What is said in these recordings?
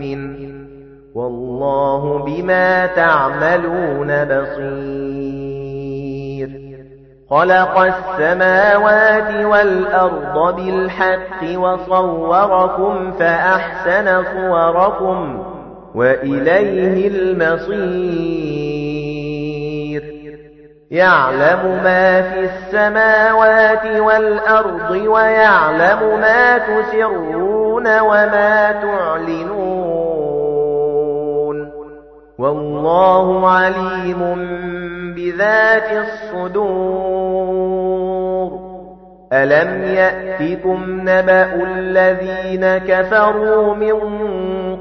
مؤمن والله بما تعملون بصير. خلق السماوات والأرض بالحق وصوركم فأحسن صوركم وإليه المصير. يعلم ما في السماوات والأرض ويعلم ما تسرون وما تعلنون. والله عليم بذات الصدور. ألم يأتكم نبأ الذين كفروا من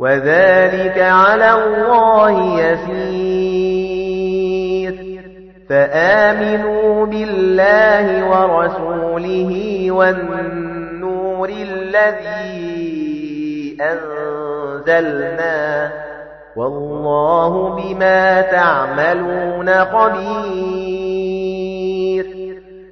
وذلك على الله يسير. فآمنوا بالله ورسوله والنور الذي أنزلنا. والله بما تعملون خبير.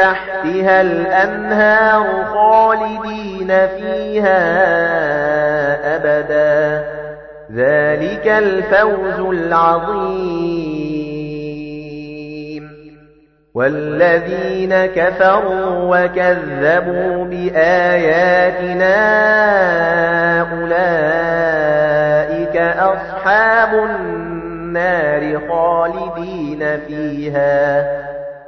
تحتها الأنهار خالدين فيها أبدا. ذلك الفوز العظيم. والذين كفروا وكذبوا بآياتنا أولئك أصحاب النار خالدين فيها.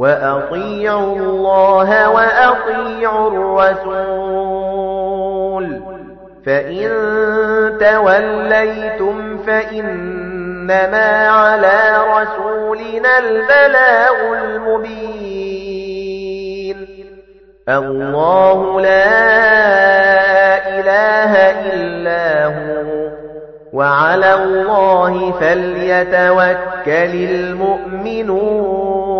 وأطيعوا الله وأطيعوا الرسول فإن توليتم فإنما على رسولنا البلاغ المبين الله لا إله إلا هو وعلى الله فليتوكل المؤمنون